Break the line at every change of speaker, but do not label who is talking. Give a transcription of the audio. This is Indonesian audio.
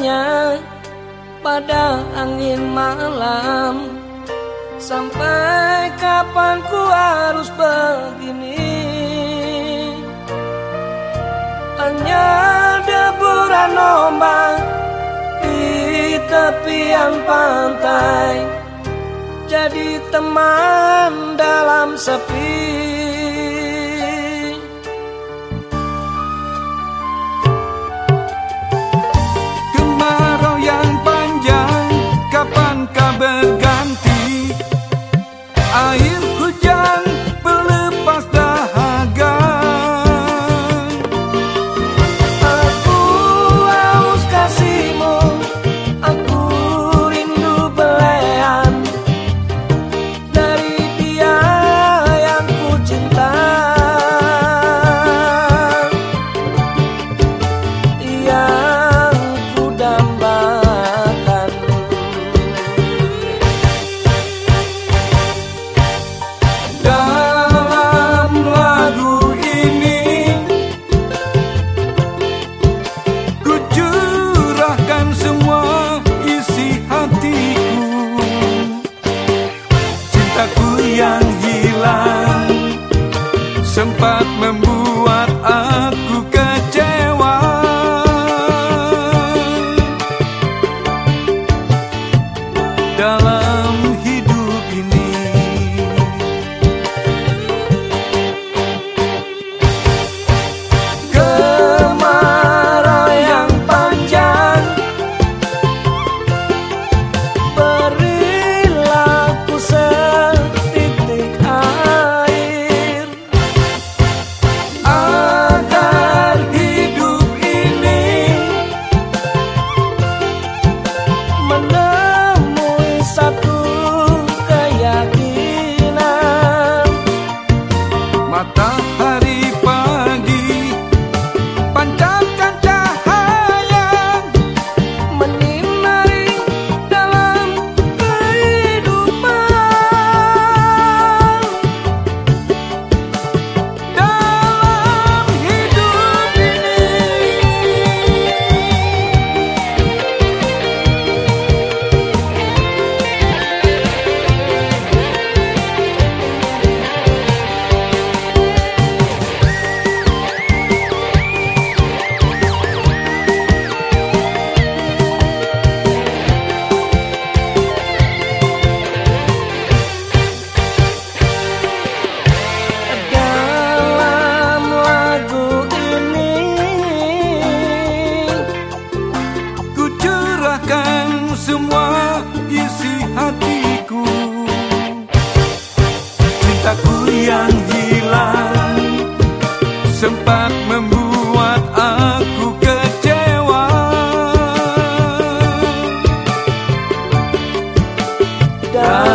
bertanya pada angin malam Sampai kapan ku harus begini? Hanya deburan ombak di tepian pantai Jadi teman dalam sepi
sempat membuat aku kecewa. Dan